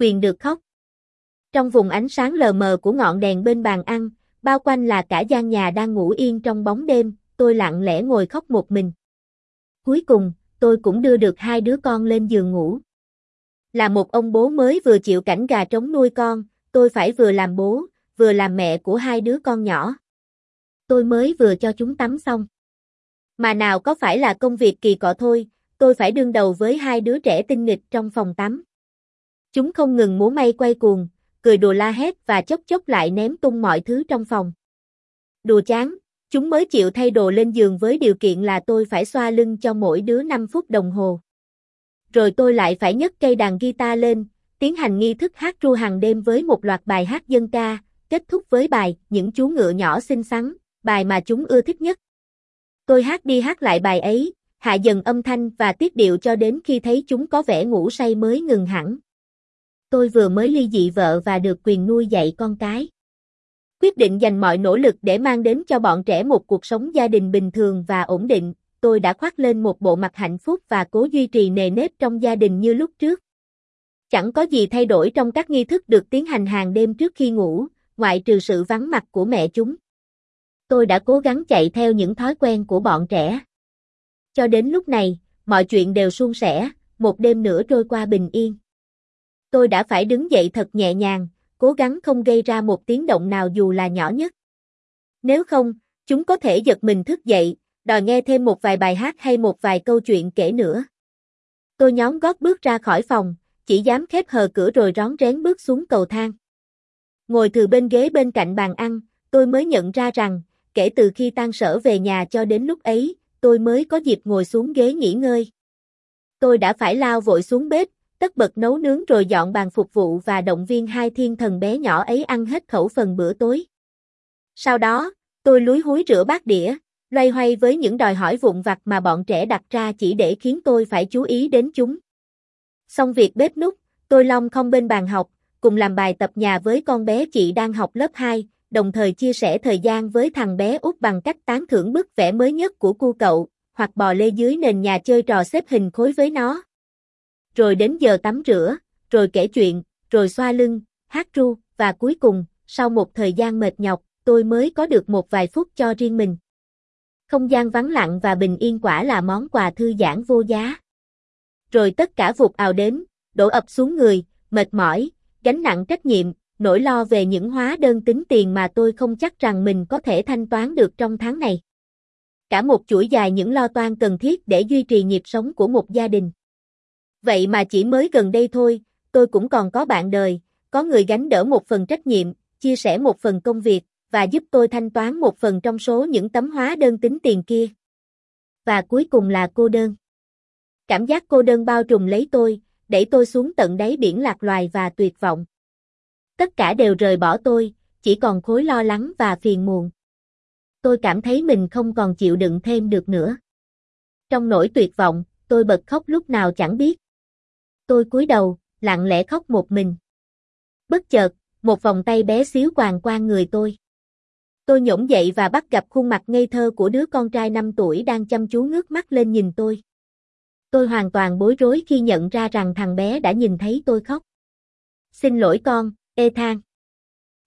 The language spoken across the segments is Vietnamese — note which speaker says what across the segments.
Speaker 1: Quyền được khóc. Trong vùng ánh sáng lờ mờ của ngọn đèn bên bàn ăn, bao quanh là cả gian nhà đang ngủ yên trong bóng đêm, tôi lặng lẽ ngồi khóc một mình. Cuối cùng, tôi cũng đưa được hai đứa con lên giường ngủ. Là một ông bố mới vừa chịu cảnh gà trống nuôi con, tôi phải vừa làm bố, vừa làm mẹ của hai đứa con nhỏ. Tôi mới vừa cho chúng tắm xong. Mà nào có phải là công việc kỳ cọ thôi, tôi phải đương đầu với hai đứa trẻ tinh nghịch trong phòng tắm. Chúng không ngừng múa may quay cuồng, cười đùa la hét và chốc chốc lại ném tung mọi thứ trong phòng. Đùa chán, chúng mới chịu thay đồ lên giường với điều kiện là tôi phải xoa lưng cho mỗi đứa 5 phút đồng hồ. Rồi tôi lại phải nhấc cây đàn guitar lên, tiến hành nghi thức hát ru hàng đêm với một loạt bài hát dân ca, kết thúc với bài Những chú ngựa nhỏ xinh xắn, bài mà chúng ưa thích nhất. Tôi hát đi hát lại bài ấy, hạ dần âm thanh và tiết điệu cho đến khi thấy chúng có vẻ ngủ say mới ngừng hẳn. Tôi vừa mới ly dị vợ và được quyền nuôi dạy con cái. Quyết định dành mọi nỗ lực để mang đến cho bọn trẻ một cuộc sống gia đình bình thường và ổn định, tôi đã khoác lên một bộ mặt hạnh phúc và cố duy trì nề nếp trong gia đình như lúc trước. Chẳng có gì thay đổi trong các nghi thức được tiến hành hàng đêm trước khi ngủ, ngoại trừ sự vắng mặt của mẹ chúng. Tôi đã cố gắng chạy theo những thói quen của bọn trẻ. Cho đến lúc này, mọi chuyện đều suôn sẻ, một đêm nữa trôi qua bình yên. Tôi đã phải đứng dậy thật nhẹ nhàng, cố gắng không gây ra một tiếng động nào dù là nhỏ nhất. Nếu không, chúng có thể giật mình thức dậy, đòi nghe thêm một vài bài hát hay một vài câu chuyện kể nữa. Tôi nhóm gót bước ra khỏi phòng, chỉ dám khép hờ cửa rồi rón rén bước xuống cầu thang. Ngồi từ bên ghế bên cạnh bàn ăn, tôi mới nhận ra rằng, kể từ khi tan sở về nhà cho đến lúc ấy, tôi mới có dịp ngồi xuống ghế nghỉ ngơi. Tôi đã phải lao vội xuống bếp, tất bật nấu nướng rồi dọn bàn phục vụ và động viên hai thiên thần bé nhỏ ấy ăn hết khẩu phần bữa tối. Sau đó, tôi lúi húi rửa bát đĩa, loay hoay với những đòi hỏi vụn vặt mà bọn trẻ đặt ra chỉ để khiến tôi phải chú ý đến chúng. Xong việc bếp nút, tôi long không bên bàn học, cùng làm bài tập nhà với con bé chị đang học lớp 2, đồng thời chia sẻ thời gian với thằng bé út bằng cách tán thưởng bức vẽ mới nhất của cu cậu, hoặc bò lê dưới nền nhà chơi trò xếp hình khối với nó. Rồi đến giờ tắm rửa, rồi kể chuyện, rồi xoa lưng, hát ru, và cuối cùng, sau một thời gian mệt nhọc, tôi mới có được một vài phút cho riêng mình. Không gian vắng lặng và bình yên quả là món quà thư giãn vô giá. Rồi tất cả vụt ào đến, đổ ập xuống người, mệt mỏi, gánh nặng trách nhiệm, nỗi lo về những hóa đơn tính tiền mà tôi không chắc rằng mình có thể thanh toán được trong tháng này. Cả một chuỗi dài những lo toan cần thiết để duy trì nhịp sống của một gia đình. Vậy mà chỉ mới gần đây thôi, tôi cũng còn có bạn đời, có người gánh đỡ một phần trách nhiệm, chia sẻ một phần công việc, và giúp tôi thanh toán một phần trong số những tấm hóa đơn tính tiền kia. Và cuối cùng là cô đơn. Cảm giác cô đơn bao trùm lấy tôi, đẩy tôi xuống tận đáy biển lạc loài và tuyệt vọng. Tất cả đều rời bỏ tôi, chỉ còn khối lo lắng và phiền muộn. Tôi cảm thấy mình không còn chịu đựng thêm được nữa. Trong nỗi tuyệt vọng, tôi bật khóc lúc nào chẳng biết. Tôi cúi đầu, lặng lẽ khóc một mình. Bất chợt, một vòng tay bé xíu quàng qua người tôi. Tôi nhổm dậy và bắt gặp khuôn mặt ngây thơ của đứa con trai 5 tuổi đang chăm chú ngước mắt lên nhìn tôi. Tôi hoàn toàn bối rối khi nhận ra rằng thằng bé đã nhìn thấy tôi khóc. Xin lỗi con, Ethan.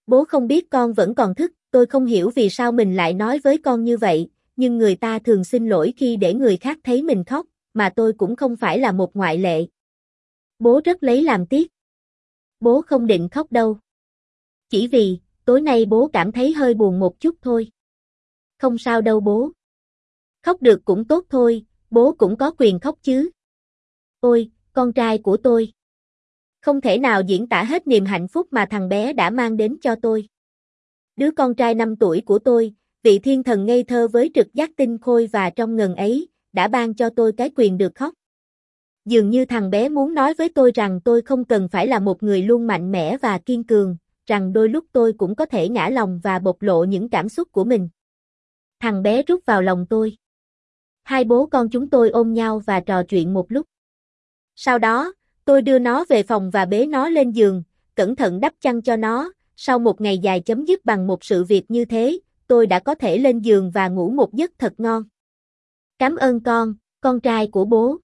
Speaker 1: Bố không biết con vẫn còn thức, tôi không hiểu vì sao mình lại nói với con như vậy, nhưng người ta thường xin lỗi khi để người khác thấy mình khóc, mà tôi cũng không phải là một ngoại lệ. Bố rất lấy làm tiếc. Bố không định khóc đâu. Chỉ vì, tối nay bố cảm thấy hơi buồn một chút thôi. Không sao đâu bố. Khóc được cũng tốt thôi, bố cũng có quyền khóc chứ. Ôi, con trai của tôi. Không thể nào diễn tả hết niềm hạnh phúc mà thằng bé đã mang đến cho tôi. Đứa con trai 5 tuổi của tôi, vị thiên thần ngây thơ với trực giác tinh khôi và trong ngần ấy, đã ban cho tôi cái quyền được khóc. Dường như thằng bé muốn nói với tôi rằng tôi không cần phải là một người luôn mạnh mẽ và kiên cường, rằng đôi lúc tôi cũng có thể ngã lòng và bộc lộ những cảm xúc của mình. Thằng bé rút vào lòng tôi. Hai bố con chúng tôi ôm nhau và trò chuyện một lúc. Sau đó, tôi đưa nó về phòng và bế nó lên giường, cẩn thận đắp chăn cho nó, sau một ngày dài chấm dứt bằng một sự việc như thế, tôi đã có thể lên giường và ngủ một giấc thật ngon. Cảm ơn con, con trai của bố.